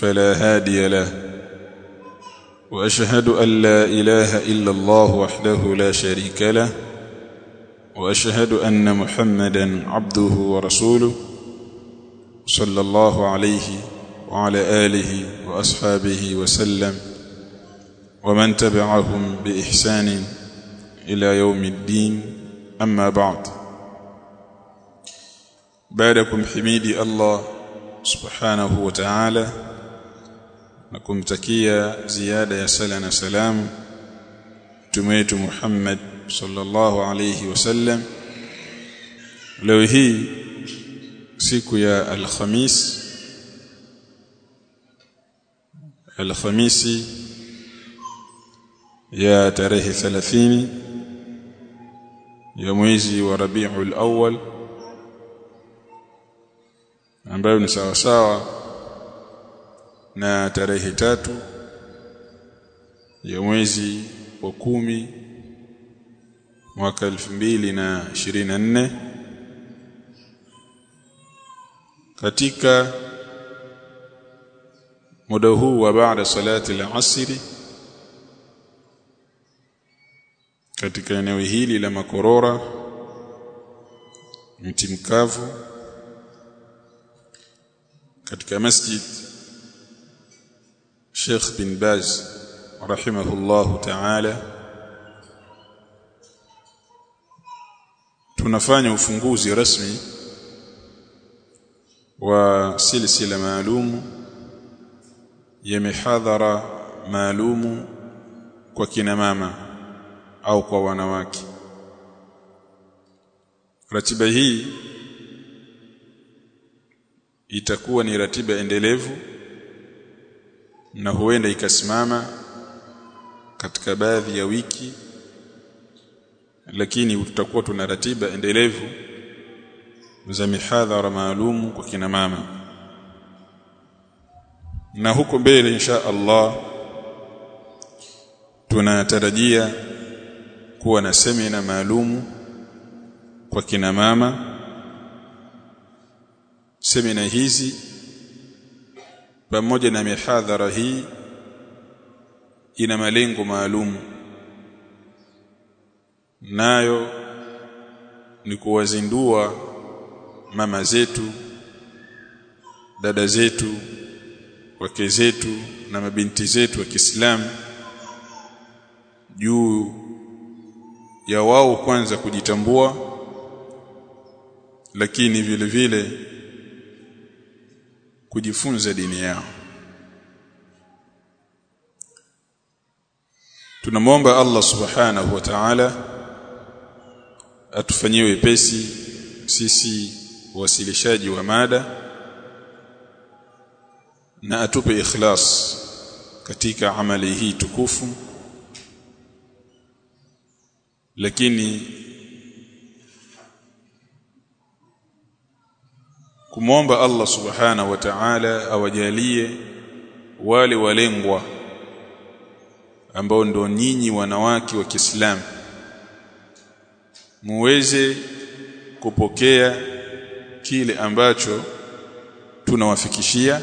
فلا هادي له. وأشهد أن لا إله إلا الله وحده لا شريك له. وأشهد أن محمدا عبده ورسوله. صلى الله عليه وعلى آله وأصحابه وسلم. ومن تبعهم بإحسان إلى يوم الدين. أما بعد. بعدكم حميدي الله wa ta'ala na kumtakia ziada ya sala na salamu mtume wetu Muhammad sallallahu alayhi wasallam leo hii siku ya alhamis alhamisi ya tarehe 30 ya mwezi wa Rabiul Awwal ambayo ni sawa sawa na tarehe tatu ya mwezi wa kumi mwaka elfu mbili na ishirini na nne katika muda huu wa baada salati al-asri katika eneo hili la Makorora mti mkavu katika masjid Sheikh bin Baz rahimahullahu ta'ala. Tunafanya ufunguzi rasmi wa silsila maalumu ya mihadhara maalumu kwa kina mama au kwa wanawake. Ratiba hii itakuwa ni ratiba endelevu na huenda ikasimama katika baadhi ya wiki lakini tutakuwa tuna ratiba endelevu za mihadhara maalumu kwa kina mama. Na huko mbele insha Allah tunatarajia kuwa na semina maalumu kwa kina mama. Semina hizi pamoja na mihadhara hii ina malengo maalum. Nayo ni kuwazindua mama zetu dada zetu wake zetu na mabinti zetu wa Kiislamu juu ya wao kwanza kujitambua lakini vile vile kujifunza dini yao. Tunamwomba Allah subhanahu wa ta'ala atufanyie wepesi sisi wasilishaji wa mada na atupe ikhlas katika amali hii tukufu lakini kumwomba Allah subhana wa ta'ala awajalie wale walengwa ambao ndo nyinyi wanawake wa Kiislamu. Muweze kupokea kile ambacho tunawafikishia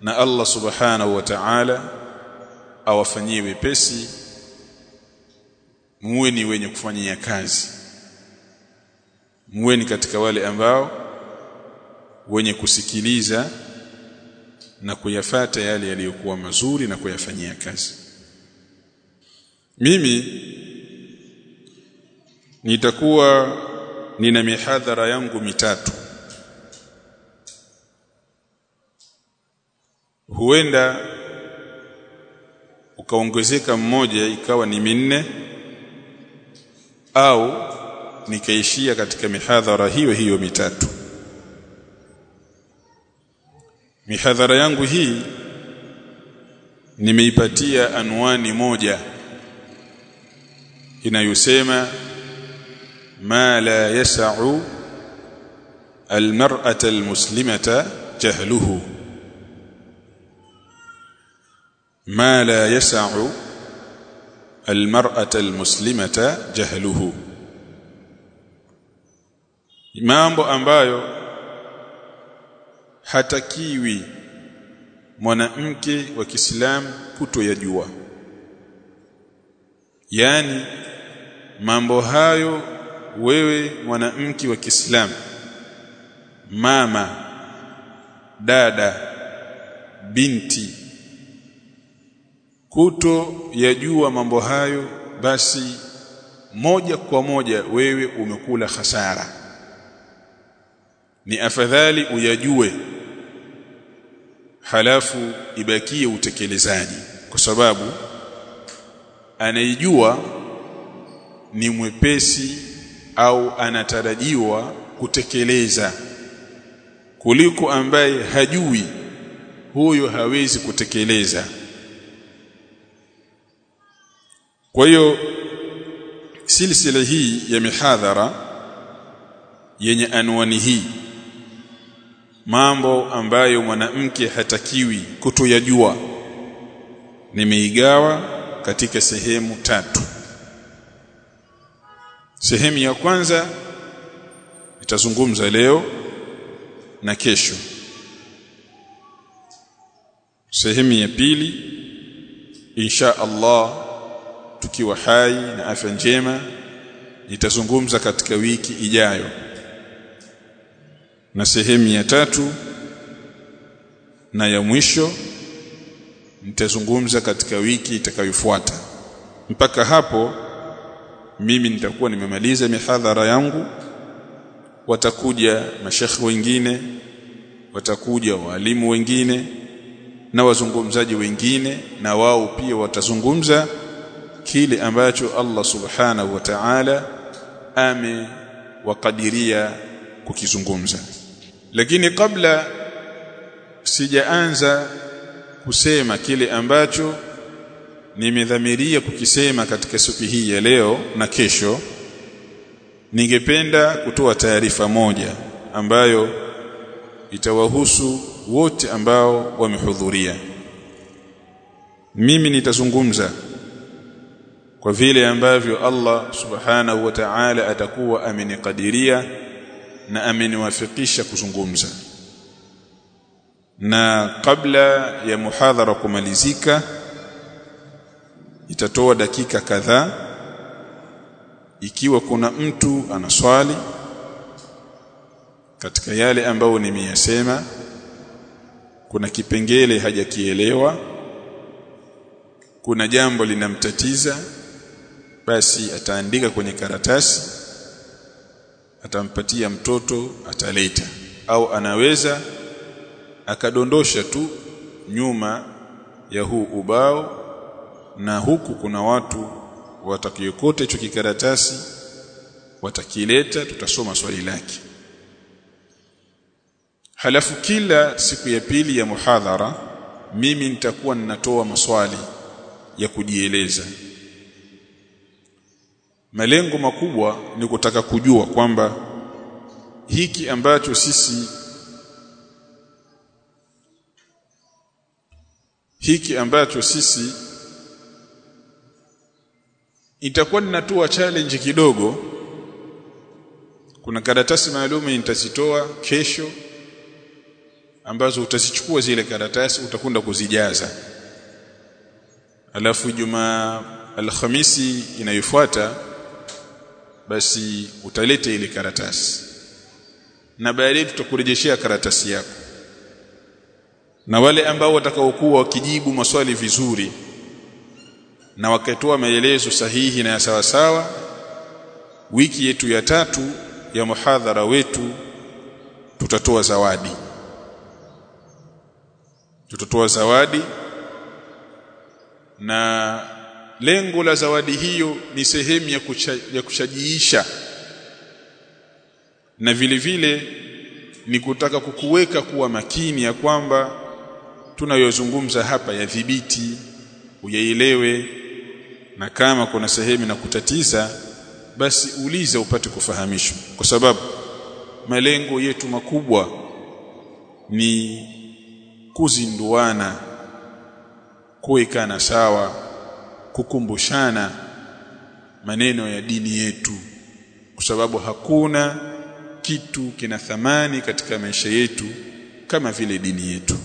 na Allah subhanahu wa ta'ala awafanyie wepesi muwe ni wenye kufanyia kazi. Muwe ni katika wale ambao wenye kusikiliza na kuyafata yale yaliyokuwa mazuri na kuyafanyia kazi. Mimi nitakuwa nina mihadhara yangu mitatu. Huenda ukaongezeka mmoja ikawa ni minne au nikaishia katika mihadhara hiyo hiyo mitatu mihadhara yangu hii nimeipatia anwani moja inayosema ma la yas'u almar'ata almuslimata jahluhu ma la yas'u almar'ata almuslimata jahluhu mambo ambayo hatakiwi mwanamke wa Kiislamu kutoyajua. Yani mambo hayo wewe mwanamke wa Kiislamu mama dada binti kuto yajua mambo hayo basi moja kwa moja wewe umekula hasara. Ni afadhali uyajue halafu ibakie utekelezaji. Kwa sababu anaijua ni mwepesi au anatarajiwa kutekeleza. Kuliko ambaye hajui huyo hawezi kutekeleza. Kwa hiyo silsila hii ya mihadhara yenye anwani hii mambo ambayo mwanamke hatakiwi kutoyajua nimeigawa katika sehemu tatu. Sehemu ya kwanza itazungumza leo na kesho. Sehemu ya pili insha Allah tukiwa hai na afya njema nitazungumza katika wiki ijayo na sehemu ya tatu na ya mwisho nitazungumza katika wiki itakayofuata. Mpaka hapo mimi nitakuwa nimemaliza mihadhara yangu. Watakuja mashekhi wengine watakuja walimu wengine na wazungumzaji wengine na wao pia watazungumza kile ambacho Allah subhanahu wa ta'ala amewakadiria kukizungumza lakini kabla sijaanza kusema kile ambacho nimedhamiria kukisema katika siku hii ya leo na kesho ningependa kutoa taarifa moja ambayo itawahusu wote ambao wamehudhuria. Mimi nitazungumza kwa vile ambavyo Allah subhanahu wa ta'ala atakuwa amenikadiria na ameniwafikisha kuzungumza. Na kabla ya muhadhara kumalizika itatoa dakika kadhaa ikiwa kuna mtu ana swali katika yale ambayo nimeyasema kuna kipengele hajakielewa kuna jambo linamtatiza basi ataandika kwenye karatasi atampatia mtoto ataleta. Au anaweza akadondosha tu nyuma ya huu ubao na huku kuna watu watakiokota hicho kikaratasi watakileta tutasoma swali lake. Halafu kila siku ya pili ya muhadhara mimi nitakuwa ninatoa maswali ya kujieleza malengo makubwa ni kutaka kujua kwamba hiki ambacho sisi hiki ambacho sisi itakuwa ninatoa challenge kidogo. Kuna karatasi maalum nitazitoa kesho ambazo utazichukua zile karatasi utakwenda kuzijaza. Alafu juma alhamisi inayofuata basi utalete ile karatasi. Na baadaye tutakurejeshea karatasi yako. Na wale ambao watakaokuwa wakijibu maswali vizuri na wakatoa maelezo sahihi na ya sawa sawa wiki yetu ya tatu ya muhadhara wetu tutatoa zawadi. Tutatoa zawadi na lengo la zawadi hiyo ni sehemu ya, kucha, ya kushajiisha. Na vile vile ni kutaka kukuweka kuwa makini ya kwamba tunayozungumza hapa ya dhibiti uyaelewe na kama kuna sehemu na kutatiza basi uliza upate kufahamishwa. Kwa sababu malengo yetu makubwa ni kuzinduana kuwekana sawa kukumbushana maneno ya dini yetu kwa sababu hakuna kitu kina thamani katika maisha yetu kama vile dini yetu